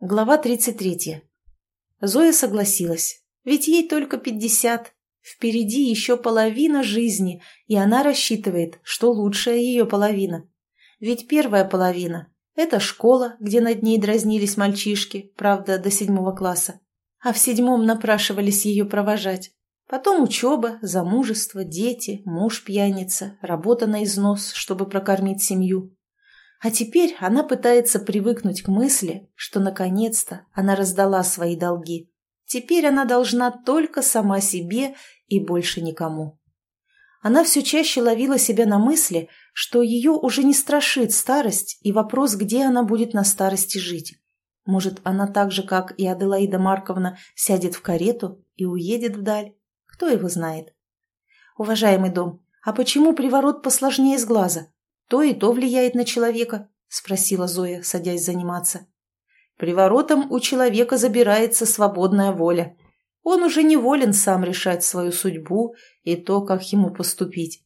Глава 33. Зоя согласилась, ведь ей только пятьдесят. Впереди еще половина жизни, и она рассчитывает, что лучшая ее половина. Ведь первая половина – это школа, где над ней дразнились мальчишки, правда, до седьмого класса. А в седьмом напрашивались ее провожать. Потом учеба, замужество, дети, муж пьяница, работа на износ, чтобы прокормить семью. А теперь она пытается привыкнуть к мысли, что наконец-то она раздала свои долги. Теперь она должна только сама себе и больше никому. Она все чаще ловила себя на мысли, что ее уже не страшит старость и вопрос, где она будет на старости жить. Может, она так же, как и Аделаида Марковна, сядет в карету и уедет вдаль? Кто его знает? Уважаемый дом, а почему приворот посложнее с глаза? То и то влияет на человека, спросила Зоя, садясь заниматься. Приворотом у человека забирается свободная воля. Он уже не волен сам решать свою судьбу и то, как ему поступить.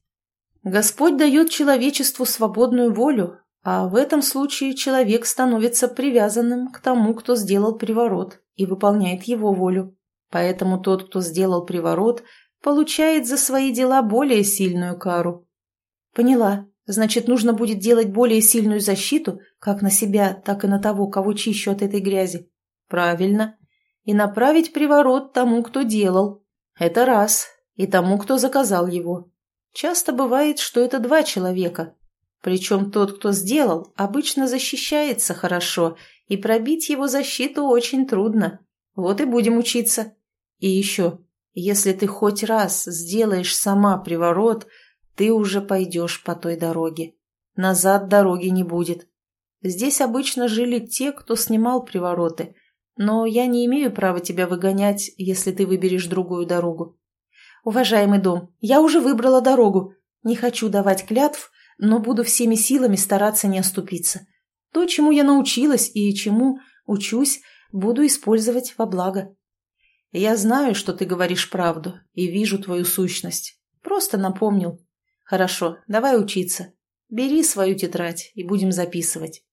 Господь дает человечеству свободную волю, а в этом случае человек становится привязанным к тому, кто сделал приворот, и выполняет его волю. Поэтому тот, кто сделал приворот, получает за свои дела более сильную кару. Поняла, Значит, нужно будет делать более сильную защиту, как на себя, так и на того, кого чищу от этой грязи. Правильно. И направить приворот тому, кто делал. Это раз. И тому, кто заказал его. Часто бывает, что это два человека. Причем тот, кто сделал, обычно защищается хорошо, и пробить его защиту очень трудно. Вот и будем учиться. И еще, если ты хоть раз сделаешь сама приворот – ты уже пойдешь по той дороге. Назад дороги не будет. Здесь обычно жили те, кто снимал привороты, но я не имею права тебя выгонять, если ты выберешь другую дорогу. Уважаемый дом, я уже выбрала дорогу. Не хочу давать клятв, но буду всеми силами стараться не оступиться. То, чему я научилась и чему учусь, буду использовать во благо. Я знаю, что ты говоришь правду, и вижу твою сущность. Просто напомнил. Хорошо, давай учиться. Бери свою тетрадь и будем записывать.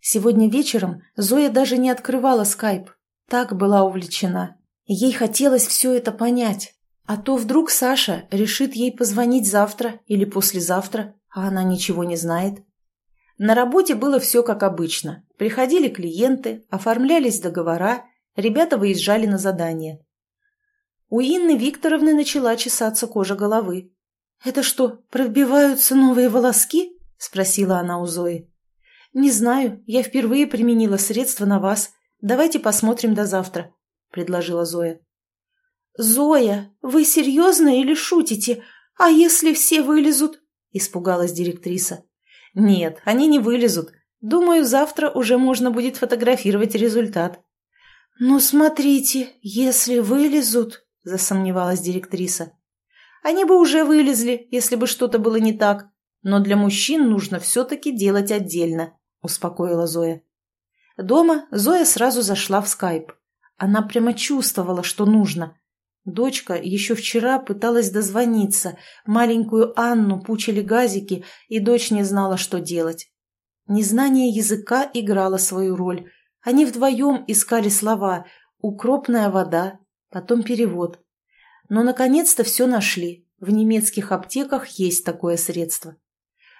Сегодня вечером Зоя даже не открывала скайп. Так была увлечена. Ей хотелось все это понять. А то вдруг Саша решит ей позвонить завтра или послезавтра, а она ничего не знает. На работе было все как обычно. Приходили клиенты, оформлялись договора, ребята выезжали на задание. У Инны Викторовны начала чесаться кожа головы. «Это что, пробиваются новые волоски?» – спросила она у Зои. «Не знаю, я впервые применила средства на вас. Давайте посмотрим до завтра», – предложила Зоя. «Зоя, вы серьезно или шутите? А если все вылезут?» – испугалась директриса. «Нет, они не вылезут. Думаю, завтра уже можно будет фотографировать результат». «Ну, смотрите, если вылезут», – засомневалась директриса. Они бы уже вылезли, если бы что-то было не так. Но для мужчин нужно все-таки делать отдельно», – успокоила Зоя. Дома Зоя сразу зашла в скайп. Она прямо чувствовала, что нужно. Дочка еще вчера пыталась дозвониться. Маленькую Анну пучили газики, и дочь не знала, что делать. Незнание языка играло свою роль. Они вдвоем искали слова «укропная вода», потом перевод. Но, наконец-то, все нашли. В немецких аптеках есть такое средство.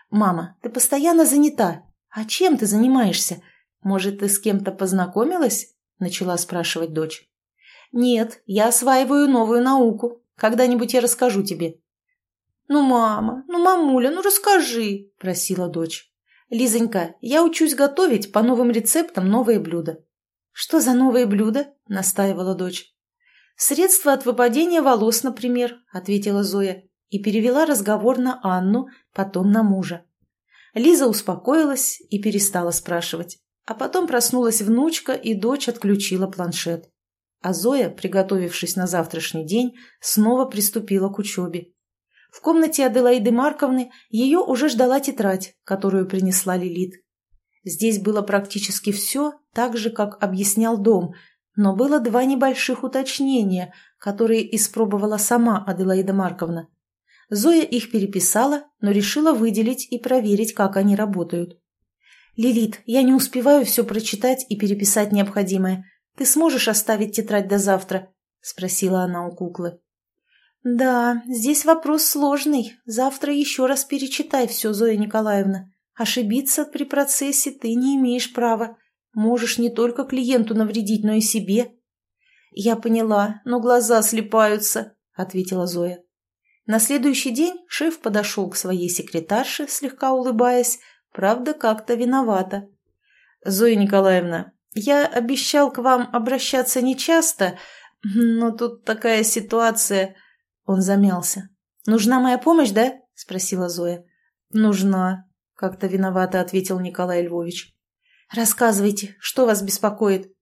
«Мама, ты постоянно занята. А чем ты занимаешься? Может, ты с кем-то познакомилась?» Начала спрашивать дочь. «Нет, я осваиваю новую науку. Когда-нибудь я расскажу тебе». «Ну, мама, ну, мамуля, ну расскажи», – просила дочь. «Лизонька, я учусь готовить по новым рецептам новые блюда». «Что за новые блюда?» – настаивала дочь. «Средства от выпадения волос, например», — ответила Зоя и перевела разговор на Анну, потом на мужа. Лиза успокоилась и перестала спрашивать. А потом проснулась внучка, и дочь отключила планшет. А Зоя, приготовившись на завтрашний день, снова приступила к учебе. В комнате Аделаиды Марковны ее уже ждала тетрадь, которую принесла Лилит. Здесь было практически все так же, как объяснял дом, но было два небольших уточнения, которые испробовала сама Аделаида Марковна. Зоя их переписала, но решила выделить и проверить, как они работают. «Лилит, я не успеваю все прочитать и переписать необходимое. Ты сможешь оставить тетрадь до завтра?» — спросила она у куклы. «Да, здесь вопрос сложный. Завтра еще раз перечитай все, Зоя Николаевна. Ошибиться при процессе ты не имеешь права. Можешь не только клиенту навредить, но и себе». «Я поняла, но глаза слепаются», — ответила Зоя. На следующий день шеф подошел к своей секретарше, слегка улыбаясь, правда, как-то виновата. «Зоя Николаевна, я обещал к вам обращаться нечасто, но тут такая ситуация...» Он замялся. «Нужна моя помощь, да?» – спросила Зоя. «Нужна», – как-то виновато ответил Николай Львович. «Рассказывайте, что вас беспокоит?»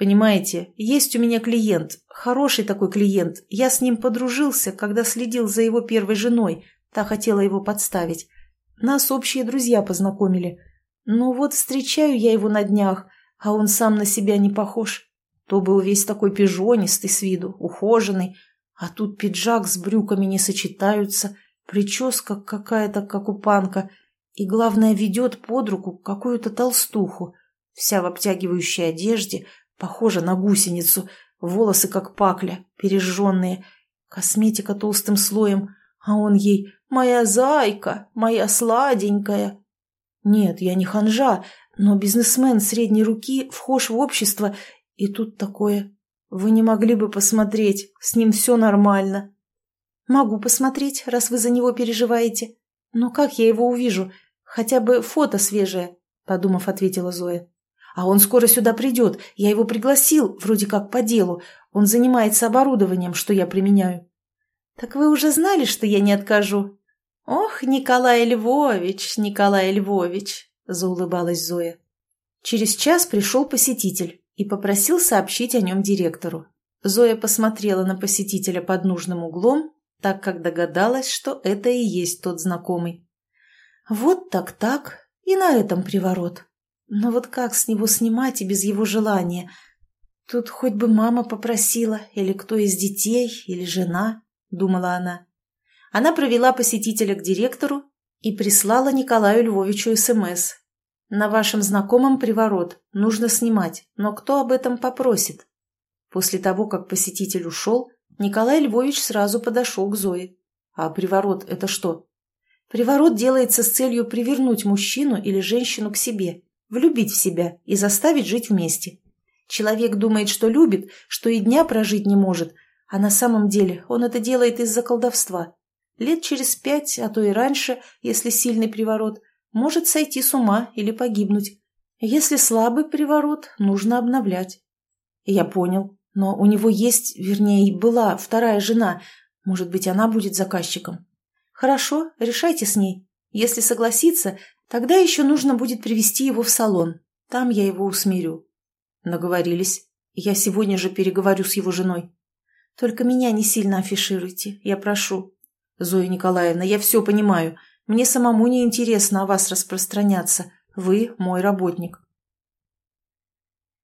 Понимаете, есть у меня клиент, хороший такой клиент. Я с ним подружился, когда следил за его первой женой. Та хотела его подставить. Нас общие друзья познакомили. Ну вот встречаю я его на днях, а он сам на себя не похож. То был весь такой пижонистый с виду, ухоженный, а тут пиджак с брюками не сочетаются, прическа какая-то, как у панка, и, главное, ведет под руку какую-то толстуху, вся в обтягивающей одежде, Похожа на гусеницу, волосы как пакля, пережженные, косметика толстым слоем, а он ей «Моя зайка, моя сладенькая». Нет, я не ханжа, но бизнесмен средней руки вхож в общество, и тут такое. Вы не могли бы посмотреть, с ним все нормально. Могу посмотреть, раз вы за него переживаете. Но как я его увижу? Хотя бы фото свежее, подумав, ответила Зоя. А он скоро сюда придет. Я его пригласил, вроде как по делу. Он занимается оборудованием, что я применяю. Так вы уже знали, что я не откажу? Ох, Николай Львович, Николай Львович, заулыбалась Зоя. Через час пришел посетитель и попросил сообщить о нем директору. Зоя посмотрела на посетителя под нужным углом, так как догадалась, что это и есть тот знакомый. Вот так-так, и на этом приворот. Но вот как с него снимать и без его желания? Тут хоть бы мама попросила, или кто из детей, или жена, думала она. Она провела посетителя к директору и прислала Николаю Львовичу СМС. «На вашем знакомом приворот. Нужно снимать. Но кто об этом попросит?» После того, как посетитель ушел, Николай Львович сразу подошел к Зое. «А приворот – это что?» «Приворот делается с целью привернуть мужчину или женщину к себе влюбить в себя и заставить жить вместе. Человек думает, что любит, что и дня прожить не может, а на самом деле он это делает из-за колдовства. Лет через пять, а то и раньше, если сильный приворот, может сойти с ума или погибнуть. Если слабый приворот, нужно обновлять. Я понял, но у него есть, вернее, была вторая жена. Может быть, она будет заказчиком. Хорошо, решайте с ней. Если согласится, Тогда еще нужно будет привести его в салон. Там я его усмирю. Наговорились. Я сегодня же переговорю с его женой. Только меня не сильно афишируйте, я прошу. Зоя Николаевна, я все понимаю. Мне самому не интересно о вас распространяться. Вы мой работник.